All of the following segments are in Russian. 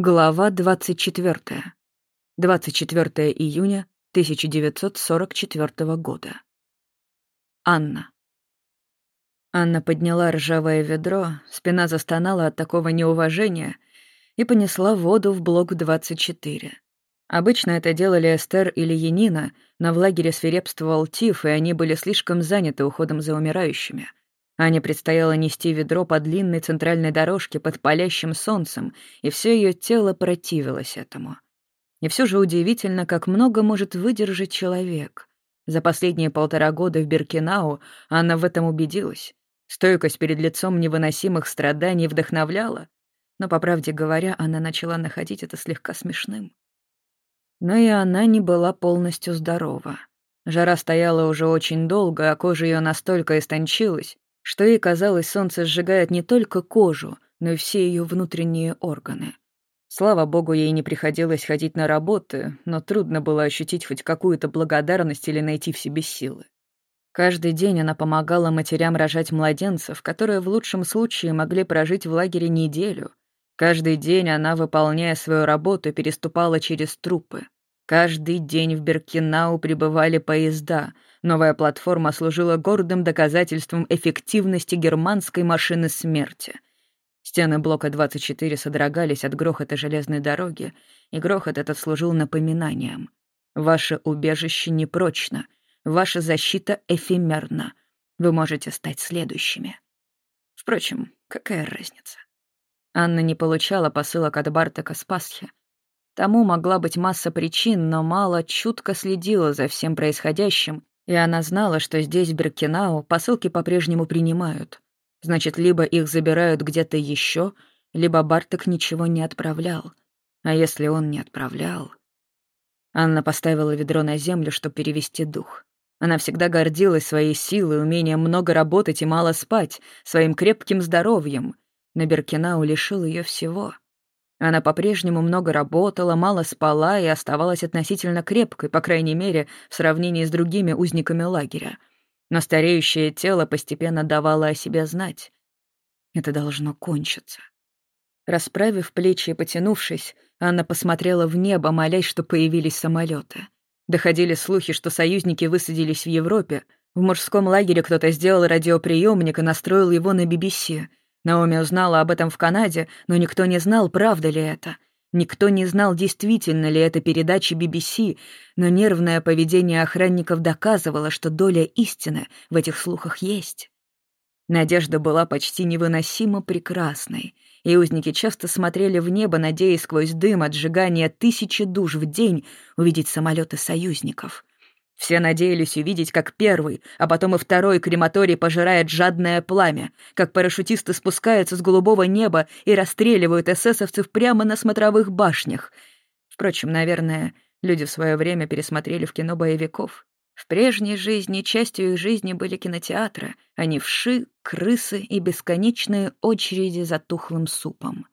Глава 24. 24 июня 1944 года. Анна. Анна подняла ржавое ведро, спина застонала от такого неуважения и понесла воду в блок 24. Обычно это делали Эстер или Янина, но в лагере свирепствовал тиф, и они были слишком заняты уходом за умирающими. Ане предстояло нести ведро по длинной центральной дорожке под палящим солнцем, и все ее тело противилось этому. И все же удивительно, как много может выдержать человек. За последние полтора года в Беркинау Анна в этом убедилась. Стойкость перед лицом невыносимых страданий вдохновляла, но, по правде говоря, она начала находить это слегка смешным. Но и она не была полностью здорова. Жара стояла уже очень долго, а кожа ее настолько истончилась, что ей казалось, солнце сжигает не только кожу, но и все ее внутренние органы. Слава богу, ей не приходилось ходить на работы, но трудно было ощутить хоть какую-то благодарность или найти в себе силы. Каждый день она помогала матерям рожать младенцев, которые в лучшем случае могли прожить в лагере неделю. Каждый день она, выполняя свою работу, переступала через трупы. Каждый день в Беркинау прибывали поезда — Новая платформа служила гордым доказательством эффективности германской машины смерти. Стены блока 24 содрогались от грохота железной дороги, и грохот этот служил напоминанием. Ваше убежище непрочно, ваша защита эфемерна. Вы можете стать следующими. Впрочем, какая разница? Анна не получала посылок от Бартака с Пасхи. Тому могла быть масса причин, но мало чутко следила за всем происходящим и она знала, что здесь, в Беркинау, посылки по-прежнему принимают. Значит, либо их забирают где-то еще, либо Барток ничего не отправлял. А если он не отправлял... Анна поставила ведро на землю, чтобы перевести дух. Она всегда гордилась своей силой, умением много работать и мало спать, своим крепким здоровьем. Но Беркинау лишил ее всего — она по-прежнему много работала, мало спала и оставалась относительно крепкой, по крайней мере, в сравнении с другими узниками лагеря. Но стареющее тело постепенно давало о себе знать. Это должно кончиться. Расправив плечи и потянувшись, Анна посмотрела в небо, молясь, что появились самолеты. Доходили слухи, что союзники высадились в Европе. В мужском лагере кто-то сделал радиоприемник и настроил его на BBC — Наоми узнала об этом в Канаде, но никто не знал, правда ли это. Никто не знал, действительно ли это передача BBC, но нервное поведение охранников доказывало, что доля истины в этих слухах есть. Надежда была почти невыносимо прекрасной, и узники часто смотрели в небо, надеясь сквозь дым от сжигания тысячи душ в день увидеть самолеты союзников. Все надеялись увидеть, как первый, а потом и второй крематорий пожирает жадное пламя, как парашютисты спускаются с голубого неба и расстреливают эсэсовцев прямо на смотровых башнях. Впрочем, наверное, люди в свое время пересмотрели в кино боевиков. В прежней жизни частью их жизни были кинотеатры, а не вши, крысы и бесконечные очереди за тухлым супом.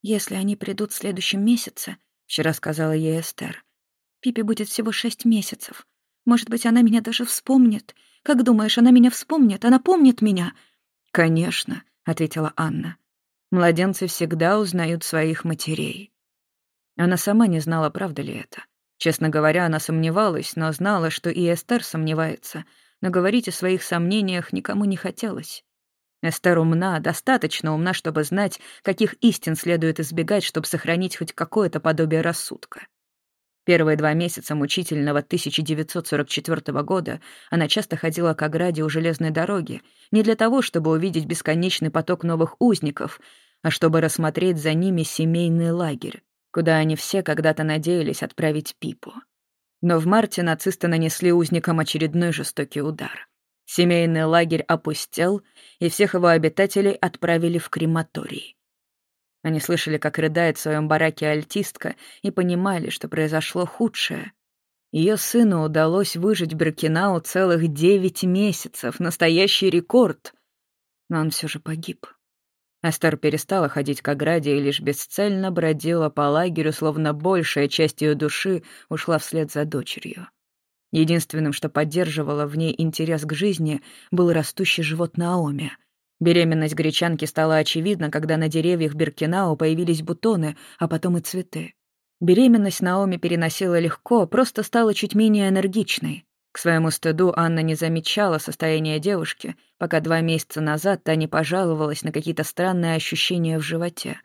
«Если они придут в следующем месяце», — вчера сказала ей Эстер, — Пипи будет всего шесть месяцев. Может быть, она меня даже вспомнит. Как думаешь, она меня вспомнит? Она помнит меня?» «Конечно», — ответила Анна. «Младенцы всегда узнают своих матерей». Она сама не знала, правда ли это. Честно говоря, она сомневалась, но знала, что и Эстер сомневается, но говорить о своих сомнениях никому не хотелось. Эстер умна, достаточно умна, чтобы знать, каких истин следует избегать, чтобы сохранить хоть какое-то подобие рассудка. Первые два месяца мучительного 1944 года она часто ходила к ограде у железной дороги, не для того, чтобы увидеть бесконечный поток новых узников, а чтобы рассмотреть за ними семейный лагерь, куда они все когда-то надеялись отправить Пипу. Но в марте нацисты нанесли узникам очередной жестокий удар. Семейный лагерь опустел, и всех его обитателей отправили в крематорий. Они слышали, как рыдает в своем бараке альтистка, и понимали, что произошло худшее. Ее сыну удалось выжить в Беркинау целых девять месяцев, настоящий рекорд. Но он все же погиб. Астер перестала ходить к ограде и лишь бесцельно бродила по лагерю, словно большая часть ее души ушла вслед за дочерью. Единственным, что поддерживало в ней интерес к жизни, был растущий живот Наоми — Беременность гречанки стала очевидна, когда на деревьях Биркинау появились бутоны, а потом и цветы. Беременность Наоми переносила легко, просто стала чуть менее энергичной. К своему стыду Анна не замечала состояние девушки, пока два месяца назад та не пожаловалась на какие-то странные ощущения в животе.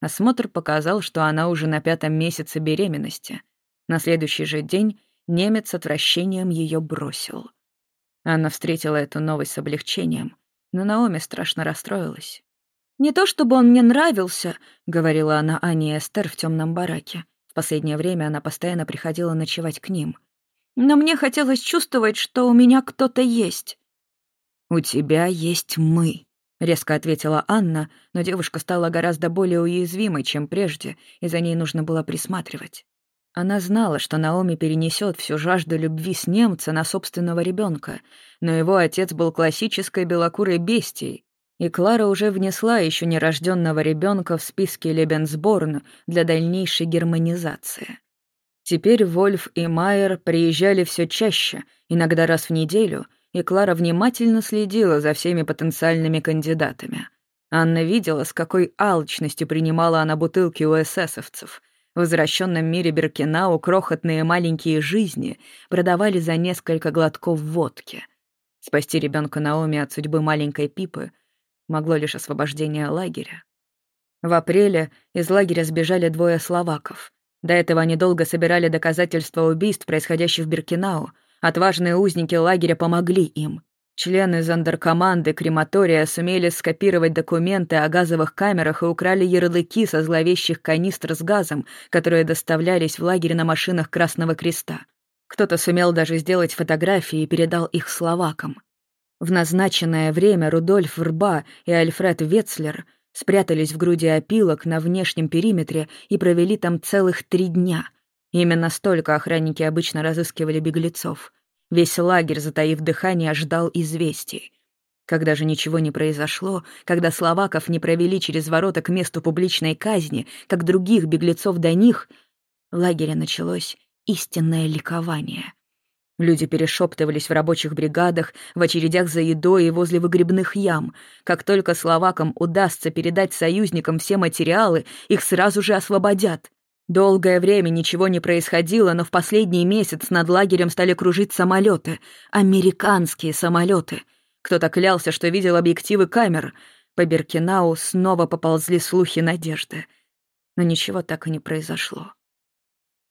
Осмотр показал, что она уже на пятом месяце беременности. На следующий же день немец с отвращением ее бросил. Анна встретила эту новость с облегчением, но Наоми страшно расстроилась. «Не то чтобы он мне нравился», — говорила она Ане Эстер в темном бараке. В последнее время она постоянно приходила ночевать к ним. «Но мне хотелось чувствовать, что у меня кто-то есть». «У тебя есть мы», — резко ответила Анна, но девушка стала гораздо более уязвимой, чем прежде, и за ней нужно было присматривать. Она знала, что Наоми перенесет всю жажду любви с немца на собственного ребенка, но его отец был классической белокурой бестией, и Клара уже внесла еще нерожденного ребенка в списки Лебенсборн для дальнейшей германизации. Теперь Вольф и Майер приезжали все чаще, иногда раз в неделю, и Клара внимательно следила за всеми потенциальными кандидатами. Анна видела, с какой алчностью принимала она бутылки у эсэсовцев — в возвращенном мире Беркинау крохотные маленькие жизни продавали за несколько глотков водки. Спасти ребенка Наоми от судьбы маленькой Пипы могло лишь освобождение лагеря. В апреле из лагеря сбежали двое словаков. До этого они долго собирали доказательства убийств, происходящих в Беркинау. Отважные узники лагеря помогли им. Члены зондеркоманды крематория сумели скопировать документы о газовых камерах и украли ярлыки со зловещих канистр с газом, которые доставлялись в лагерь на машинах Красного Креста. Кто-то сумел даже сделать фотографии и передал их словакам. В назначенное время Рудольф Рба и Альфред Ветцлер спрятались в груди опилок на внешнем периметре и провели там целых три дня. Именно столько охранники обычно разыскивали беглецов — Весь лагерь, затаив дыхание, ждал известий. Когда же ничего не произошло, когда словаков не провели через ворота к месту публичной казни, как других беглецов до них, в лагере началось истинное ликование. Люди перешептывались в рабочих бригадах, в очередях за едой и возле выгребных ям. Как только словакам удастся передать союзникам все материалы, их сразу же освободят. Долгое время ничего не происходило, но в последний месяц над лагерем стали кружить самолеты. Американские самолеты. Кто-то клялся, что видел объективы камер. По Беркинау снова поползли слухи надежды. Но ничего так и не произошло.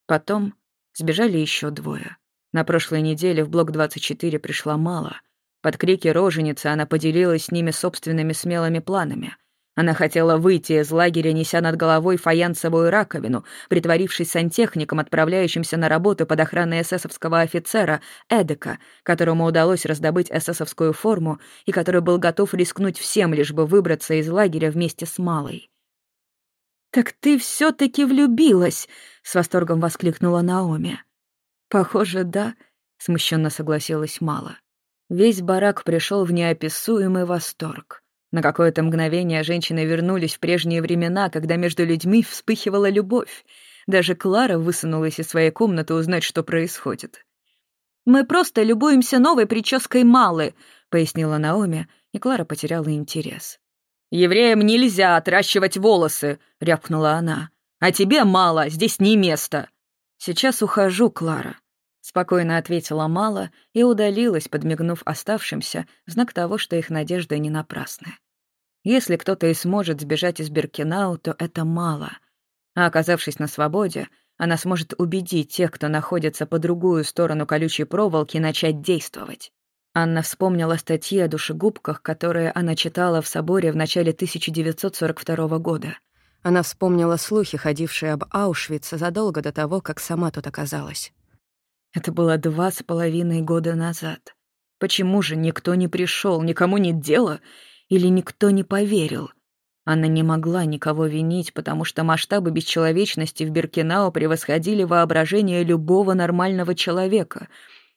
Потом сбежали еще двое. На прошлой неделе в блок 24 пришла Мала. Под крики роженицы она поделилась с ними собственными смелыми планами. Она хотела выйти из лагеря, неся над головой фаянсовую раковину, притворившись сантехником, отправляющимся на работу под охраной эсэсовского офицера Эдека, которому удалось раздобыть эсэсовскую форму и который был готов рискнуть всем, лишь бы выбраться из лагеря вместе с Малой. «Так ты все таки влюбилась!» — с восторгом воскликнула Наоми. «Похоже, да», — смущенно согласилась Мала. Весь барак пришел в неописуемый восторг. На какое-то мгновение женщины вернулись в прежние времена, когда между людьми вспыхивала любовь. Даже Клара высунулась из своей комнаты узнать, что происходит. «Мы просто любуемся новой прической Малы», — пояснила Наоми, и Клара потеряла интерес. «Евреям нельзя отращивать волосы», — рявкнула она. «А тебе мало, здесь не место». «Сейчас ухожу, Клара», — спокойно ответила Мала и удалилась, подмигнув оставшимся, знак того, что их надежды не напрасны. Если кто-то и сможет сбежать из Беркинау, то это мало. А оказавшись на свободе, она сможет убедить тех, кто находится по другую сторону колючей проволоки, начать действовать. Анна вспомнила статьи о душегубках, которые она читала в соборе в начале 1942 года. Она вспомнила слухи, ходившие об Аушвице задолго до того, как сама тут оказалась. Это было два с половиной года назад. Почему же никто не пришел, никому нет дела, или никто не поверил? Она не могла никого винить, потому что масштабы бесчеловечности в Биркинау превосходили воображение любого нормального человека.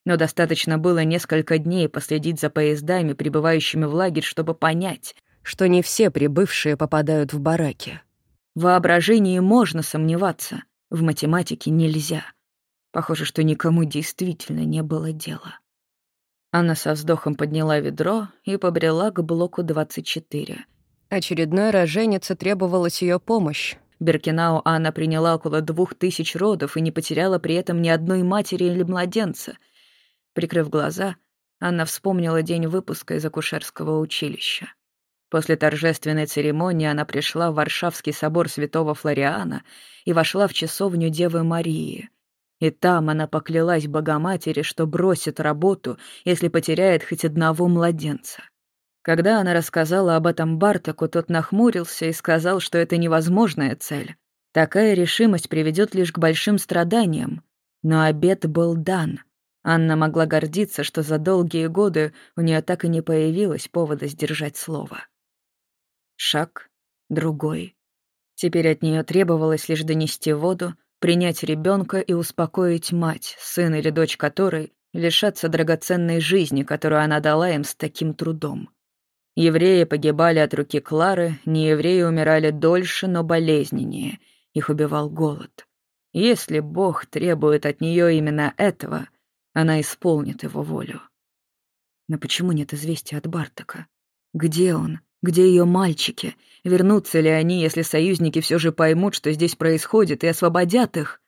Но достаточно было несколько дней последить за поездами, прибывающими в лагерь, чтобы понять, что не все прибывшие попадают в бараки. В воображении можно сомневаться, в математике нельзя. Похоже, что никому действительно не было дела. Анна со вздохом подняла ведро и побрела к блоку 24. Очередной роженице требовалась ее помощь. Беркинау Анна приняла около двух тысяч родов и не потеряла при этом ни одной матери или младенца. Прикрыв глаза, Анна вспомнила день выпуска из акушерского училища. После торжественной церемонии она пришла в Варшавский собор святого Флориана и вошла в часовню Девы Марии. И там она поклялась Богоматери, что бросит работу, если потеряет хоть одного младенца. Когда она рассказала об этом Бартаку, тот нахмурился и сказал, что это невозможная цель. Такая решимость приведет лишь к большим страданиям. Но обед был дан. Анна могла гордиться, что за долгие годы у нее так и не появилось повода сдержать слово. Шаг, другой. Теперь от нее требовалось лишь донести воду, принять ребенка и успокоить мать, сын или дочь которой лишатся драгоценной жизни, которую она дала им с таким трудом. Евреи погибали от руки Клары, неевреи умирали дольше, но болезненнее. Их убивал голод. Если Бог требует от нее именно этого, она исполнит его волю. Но почему нет известия от Бартака? Где он? Где ее мальчики? Вернутся ли они, если союзники все же поймут, что здесь происходит, и освободят их?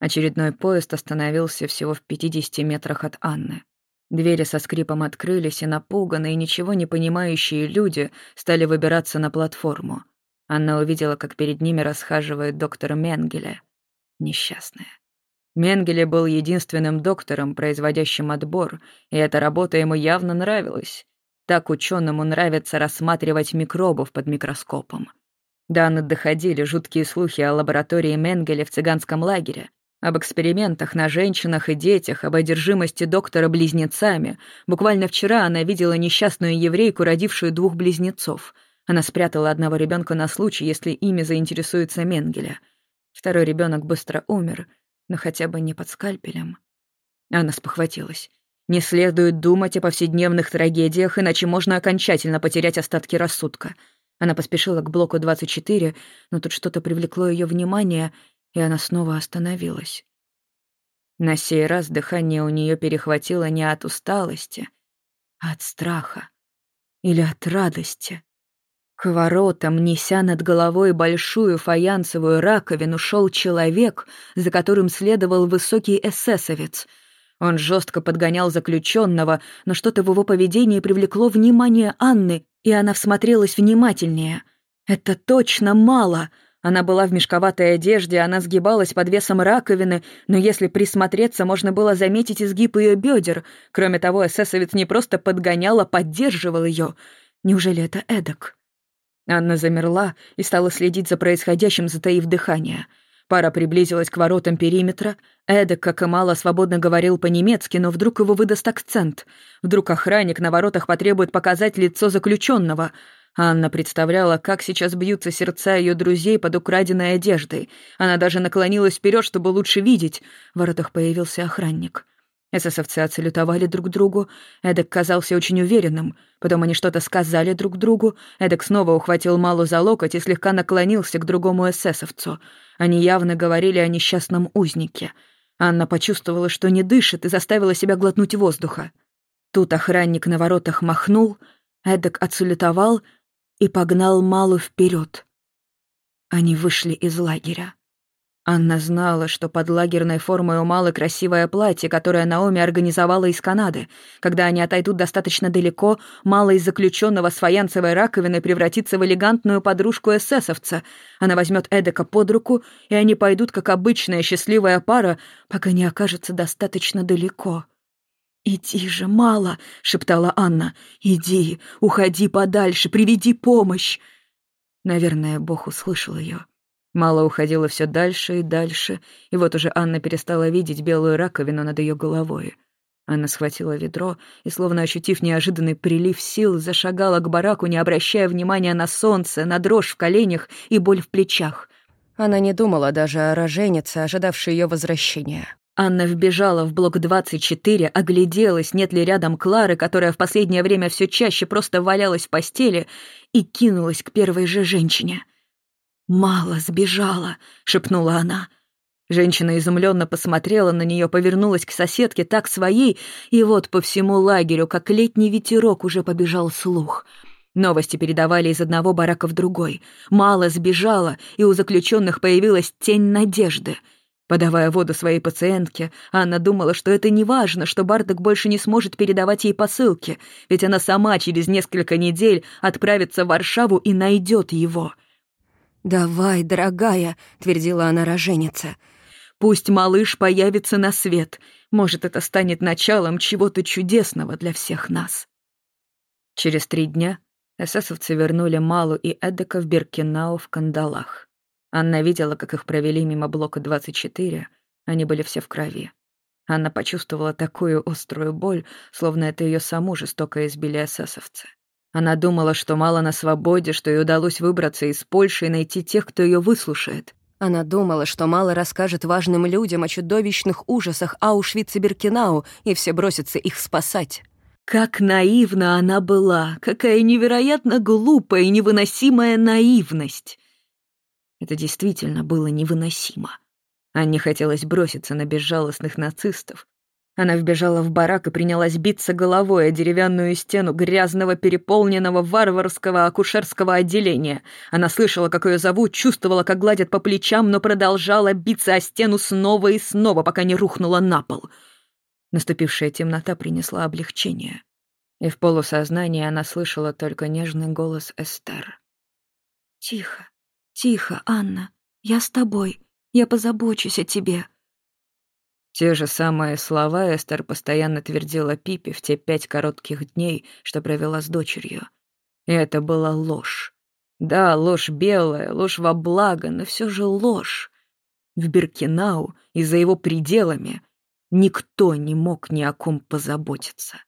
Очередной поезд остановился всего в 50 метрах от Анны. Двери со скрипом открылись, и напуганные, ничего не понимающие люди стали выбираться на платформу. Анна увидела, как перед ними расхаживает доктор Менгеле. Несчастная. Менгеле был единственным доктором, производящим отбор, и эта работа ему явно нравилась. Так ученому нравится рассматривать микробов под микроскопом. До доходили жуткие слухи о лаборатории Менгеле в цыганском лагере, об экспериментах на женщинах и детях, об одержимости доктора близнецами. Буквально вчера она видела несчастную еврейку, родившую двух близнецов. Она спрятала одного ребенка на случай, если ими заинтересуется Менгеля. Второй ребенок быстро умер, но хотя бы не под скальпелем. Она спохватилась. Не следует думать о повседневных трагедиях, иначе можно окончательно потерять остатки рассудка. Она поспешила к блоку 24, но тут что-то привлекло ее внимание, и она снова остановилась. На сей раз дыхание у нее перехватило не от усталости, а от страха или от радости. К воротам, неся над головой большую фаянсовую раковину, шел человек, за которым следовал высокий эсэсовец — он жестко подгонял заключенного, но что-то в его поведении привлекло внимание Анны, и она всмотрелась внимательнее. «Это точно мало!» Она была в мешковатой одежде, она сгибалась под весом раковины, но если присмотреться, можно было заметить изгиб ее бедер. Кроме того, эсэсовец не просто подгонял, а поддерживал ее. Неужели это эдак? Анна замерла и стала следить за происходящим, затаив дыхание. Пара приблизилась к воротам периметра. Эдек, как и мало, свободно говорил по-немецки, но вдруг его выдаст акцент. Вдруг охранник на воротах потребует показать лицо заключенного. Анна представляла, как сейчас бьются сердца ее друзей под украденной одеждой. Она даже наклонилась вперед, чтобы лучше видеть. В воротах появился охранник. Эсэсовцы отсалютовали друг другу. Эдек казался очень уверенным. Потом они что-то сказали друг другу. Эдек снова ухватил Малу за локоть и слегка наклонился к другому эсэсовцу. Они явно говорили о несчастном узнике. Анна почувствовала, что не дышит, и заставила себя глотнуть воздуха. Тут охранник на воротах махнул, Эдек отсалютовал и погнал Малу вперед. Они вышли из лагеря. Анна знала, что под лагерной формой у Малы красивое платье, которое Наоми организовала из Канады. Когда они отойдут достаточно далеко, Мала из заключенного с фаянсовой раковиной превратится в элегантную подружку эсэсовца. Она возьмет Эдека под руку, и они пойдут, как обычная счастливая пара, пока не окажется достаточно далеко. «Иди же, Мала!» — шептала Анна. «Иди, уходи подальше, приведи помощь!» Наверное, Бог услышал ее. Мало уходила все дальше и дальше, и вот уже Анна перестала видеть белую раковину над ее головой. Анна схватила ведро и, словно ощутив неожиданный прилив сил, зашагала к бараку, не обращая внимания на солнце, на дрожь в коленях и боль в плечах. Она не думала даже о роженице, ожидавшей ее возвращения. Анна вбежала в блок 24, огляделась, нет ли рядом Клары, которая в последнее время все чаще просто валялась в постели, и кинулась к первой же женщине — «Мало сбежала», — шепнула она. Женщина изумленно посмотрела на нее, повернулась к соседке, так своей, и вот по всему лагерю, как летний ветерок, уже побежал слух. Новости передавали из одного барака в другой. Мало сбежала, и у заключенных появилась тень надежды. Подавая воду своей пациентке, Анна думала, что это не важно, что Бардак больше не сможет передавать ей посылки, ведь она сама через несколько недель отправится в Варшаву и найдет его. «Давай, дорогая», — твердила она роженица, — Пусть малыш появится на свет. Может, это станет началом чего-то чудесного для всех нас. Через три дня эсэсовцы вернули Малу и Эдека в Биркинау в кандалах. Анна видела, как их провели мимо блока 24. Они были все в крови. Анна почувствовала такую острую боль, словно это ее саму жестоко избили эсэсовцы. Она думала, что мало на свободе, что ей удалось выбраться из Польши и найти тех, кто ее выслушает. Она думала, что мало расскажет важным людям о чудовищных ужасах Аушвица-Биркенау, и все бросятся их спасать. Как наивна она была! Какая невероятно глупая и невыносимая наивность! Это действительно было невыносимо. Анне хотелось броситься на безжалостных нацистов, она вбежала в барак и принялась биться головой о деревянную стену грязного, переполненного варварского акушерского отделения. Она слышала, как ее зовут, чувствовала, как гладят по плечам, но продолжала биться о стену снова и снова, пока не рухнула на пол. Наступившая темнота принесла облегчение. И в полусознании она слышала только нежный голос Эстер. «Тихо, тихо, Анна, я с тобой, я позабочусь о тебе». Те же самые слова Эстер постоянно твердила Пипе в те пять коротких дней, что провела с дочерью. И это была ложь. Да, ложь белая, ложь во благо, но все же ложь. В Биркинау и за его пределами никто не мог ни о ком позаботиться.